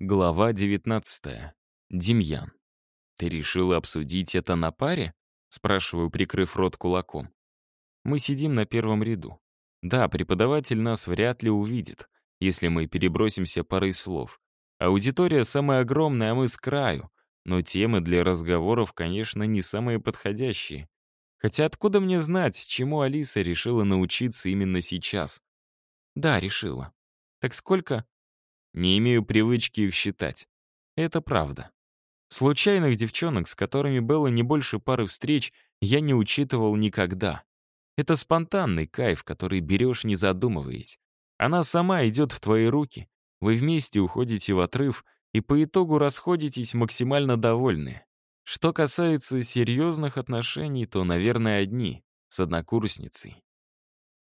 Глава 19. Демьян. «Ты решила обсудить это на паре?» — спрашиваю, прикрыв рот кулаком. Мы сидим на первом ряду. Да, преподаватель нас вряд ли увидит, если мы перебросимся парой слов. Аудитория самая огромная, а мы с краю. Но темы для разговоров, конечно, не самые подходящие. Хотя откуда мне знать, чему Алиса решила научиться именно сейчас? Да, решила. Так сколько? Не имею привычки их считать. Это правда. Случайных девчонок, с которыми было не больше пары встреч, я не учитывал никогда. Это спонтанный кайф, который берешь, не задумываясь. Она сама идет в твои руки, вы вместе уходите в отрыв и по итогу расходитесь максимально довольны. Что касается серьезных отношений, то, наверное, одни, с однокурсницей.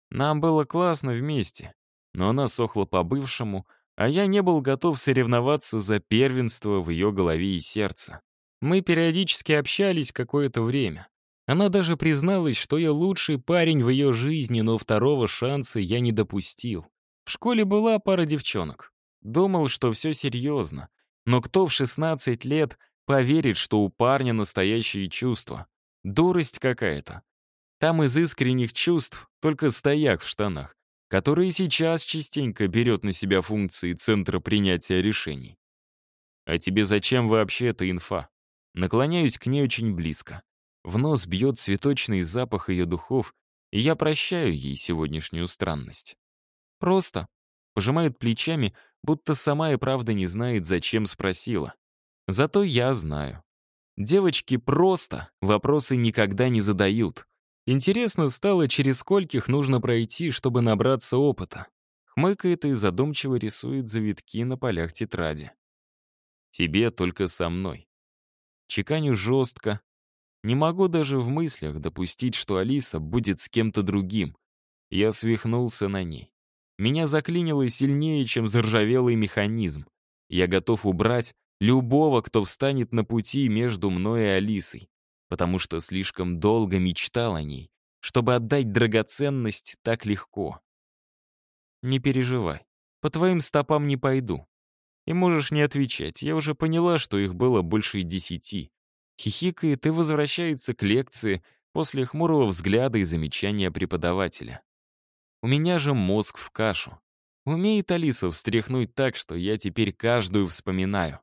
Нам было классно вместе, но она сохла по бывшему, а я не был готов соревноваться за первенство в ее голове и сердце. Мы периодически общались какое-то время. Она даже призналась, что я лучший парень в ее жизни, но второго шанса я не допустил. В школе была пара девчонок. Думал, что все серьезно. Но кто в 16 лет поверит, что у парня настоящие чувства? Дурость какая-то. Там из искренних чувств только стояк в штанах который сейчас частенько берет на себя функции центра принятия решений. А тебе зачем вообще эта инфа? Наклоняюсь к ней очень близко. В нос бьет цветочный запах ее духов, и я прощаю ей сегодняшнюю странность. Просто. Пожимает плечами, будто сама и правда не знает, зачем спросила. Зато я знаю. Девочки просто вопросы никогда не задают. Интересно стало, через скольких нужно пройти, чтобы набраться опыта. Хмыкает и задумчиво рисует завитки на полях тетради. Тебе только со мной. Чеканю жестко. Не могу даже в мыслях допустить, что Алиса будет с кем-то другим. Я свихнулся на ней. Меня заклинило сильнее, чем заржавелый механизм. Я готов убрать любого, кто встанет на пути между мной и Алисой потому что слишком долго мечтал о ней, чтобы отдать драгоценность так легко. Не переживай, по твоим стопам не пойду. И можешь не отвечать, я уже поняла, что их было больше десяти. Хихикает и возвращается к лекции после хмурого взгляда и замечания преподавателя. У меня же мозг в кашу. Умеет Алиса встряхнуть так, что я теперь каждую вспоминаю.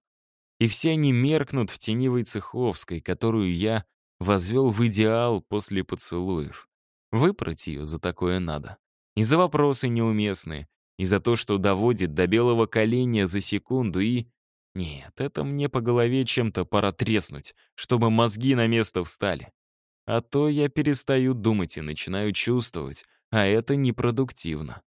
И все они меркнут в теневой Цеховской, которую я возвел в идеал после поцелуев. Выпрать ее за такое надо. И за вопросы неуместные, и за то, что доводит до белого коленя за секунду, и... Нет, это мне по голове чем-то пора треснуть, чтобы мозги на место встали. А то я перестаю думать и начинаю чувствовать, а это непродуктивно.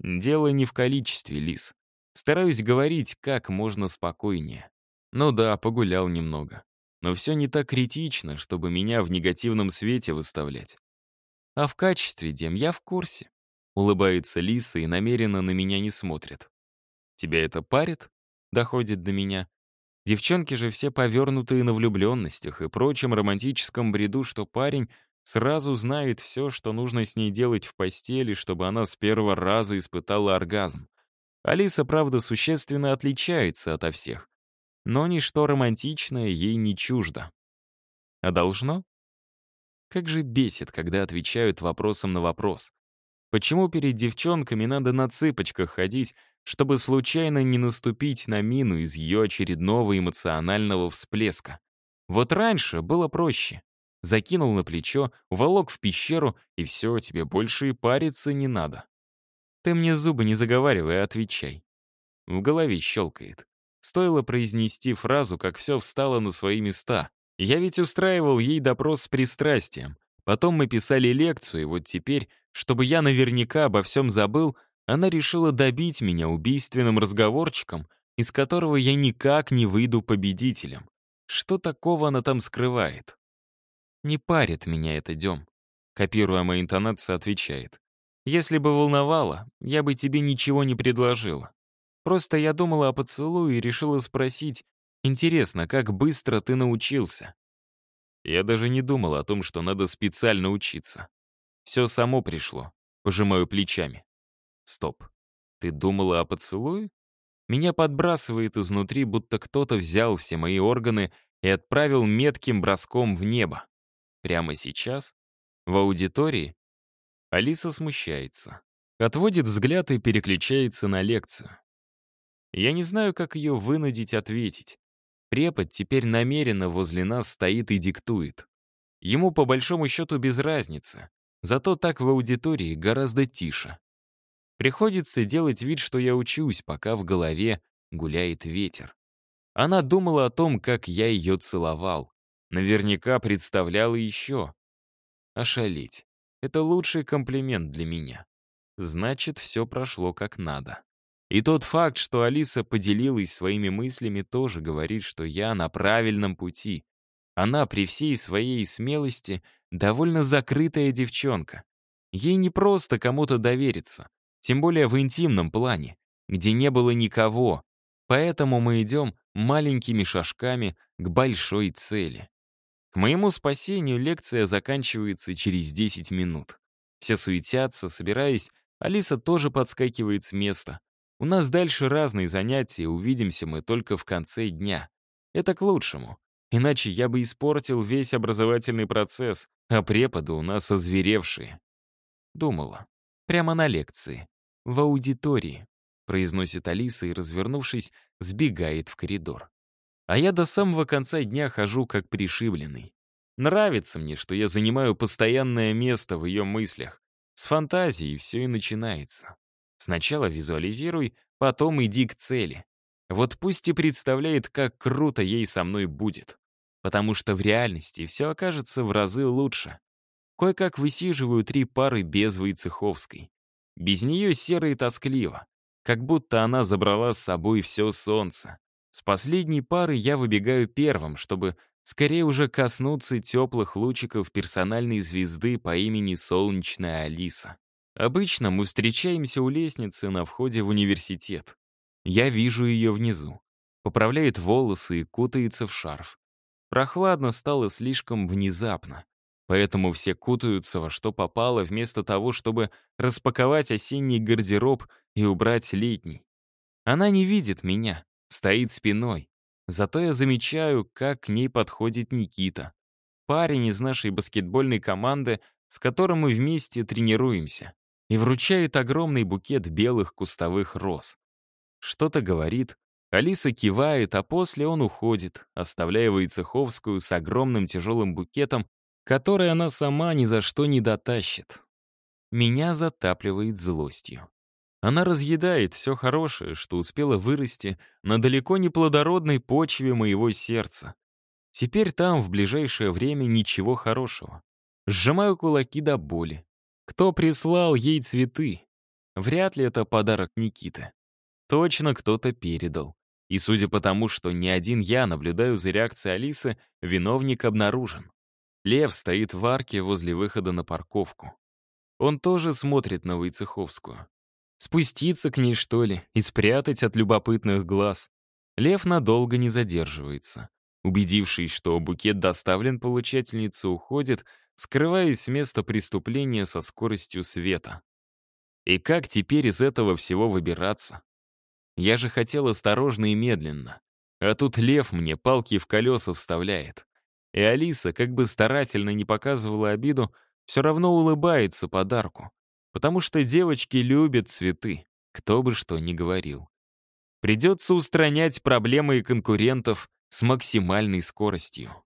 Дело не в количестве, Лис. Стараюсь говорить как можно спокойнее. Ну да, погулял немного. Но все не так критично, чтобы меня в негативном свете выставлять. А в качестве, Дем, я в курсе. Улыбается Лиса и намеренно на меня не смотрит. Тебя это парит? Доходит до меня. Девчонки же все повернутые на влюбленностях и прочем романтическом бреду, что парень сразу знает все, что нужно с ней делать в постели, чтобы она с первого раза испытала оргазм. Алиса, правда, существенно отличается ото всех но ничто романтичное ей не чуждо. А должно? Как же бесит, когда отвечают вопросом на вопрос. Почему перед девчонками надо на цыпочках ходить, чтобы случайно не наступить на мину из ее очередного эмоционального всплеска? Вот раньше было проще. Закинул на плечо, уволок в пещеру, и все, тебе больше и париться не надо. Ты мне зубы не заговаривай, а отвечай. В голове щелкает. Стоило произнести фразу, как все встало на свои места. Я ведь устраивал ей допрос с пристрастием. Потом мы писали лекцию, и вот теперь, чтобы я наверняка обо всем забыл, она решила добить меня убийственным разговорчиком, из которого я никак не выйду победителем. Что такого она там скрывает? «Не парит меня это, Дем», — копируя мои интонации, отвечает. «Если бы волновало, я бы тебе ничего не предложила. Просто я думала о поцелуе и решила спросить, интересно, как быстро ты научился? Я даже не думал о том, что надо специально учиться. Все само пришло. Пожимаю плечами. Стоп. Ты думала о поцелуе? Меня подбрасывает изнутри, будто кто-то взял все мои органы и отправил метким броском в небо. Прямо сейчас? В аудитории? Алиса смущается. Отводит взгляд и переключается на лекцию. Я не знаю, как ее вынудить ответить. Препод теперь намеренно возле нас стоит и диктует. Ему по большому счету без разницы, зато так в аудитории гораздо тише. Приходится делать вид, что я учусь, пока в голове гуляет ветер. Она думала о том, как я ее целовал. Наверняка представляла еще. Ошалеть. Это лучший комплимент для меня. Значит, все прошло как надо. И тот факт, что Алиса поделилась своими мыслями, тоже говорит, что я на правильном пути. Она при всей своей смелости довольно закрытая девчонка. Ей не просто кому-то довериться, тем более в интимном плане, где не было никого. Поэтому мы идем маленькими шажками к большой цели. К моему спасению лекция заканчивается через 10 минут. Все суетятся, собираясь, Алиса тоже подскакивает с места. У нас дальше разные занятия, увидимся мы только в конце дня. Это к лучшему. Иначе я бы испортил весь образовательный процесс, а преподы у нас озверевшие. Думала. Прямо на лекции в аудитории», — произносит Алиса и, развернувшись, сбегает в коридор. А я до самого конца дня хожу как пришибленный. Нравится мне, что я занимаю постоянное место в ее мыслях. С фантазией все и начинается. Сначала визуализируй, потом иди к цели. Вот пусть и представляет, как круто ей со мной будет. Потому что в реальности все окажется в разы лучше. Кое-как высиживаю три пары без Войцеховской. Без нее серо и тоскливо, как будто она забрала с собой все солнце. С последней пары я выбегаю первым, чтобы скорее уже коснуться теплых лучиков персональной звезды по имени Солнечная Алиса. Обычно мы встречаемся у лестницы на входе в университет. Я вижу ее внизу. Поправляет волосы и кутается в шарф. Прохладно стало слишком внезапно. Поэтому все кутаются во что попало, вместо того, чтобы распаковать осенний гардероб и убрать летний. Она не видит меня, стоит спиной. Зато я замечаю, как к ней подходит Никита. Парень из нашей баскетбольной команды, с которым мы вместе тренируемся, и вручает огромный букет белых кустовых роз. Что-то говорит, Алиса кивает, а после он уходит, оставляя Войцеховскую с огромным тяжелым букетом который она сама ни за что не дотащит. Меня затапливает злостью. Она разъедает все хорошее, что успело вырасти на далеко не плодородной почве моего сердца. Теперь там в ближайшее время ничего хорошего. Сжимаю кулаки до боли. Кто прислал ей цветы? Вряд ли это подарок Никиты. Точно кто-то передал. И судя по тому, что не один я наблюдаю за реакцией Алисы, виновник обнаружен. Лев стоит в арке возле выхода на парковку. Он тоже смотрит на Войцеховскую. Спуститься к ней, что ли, и спрятать от любопытных глаз. Лев надолго не задерживается. Убедившись, что букет доставлен, получательница уходит, скрываясь с места преступления со скоростью света. И как теперь из этого всего выбираться? Я же хотел осторожно и медленно. А тут лев мне палки в колеса вставляет. И Алиса, как бы старательно не показывала обиду, все равно улыбается подарку. Потому что девочки любят цветы, кто бы что ни говорил. Придется устранять проблемы и конкурентов с максимальной скоростью.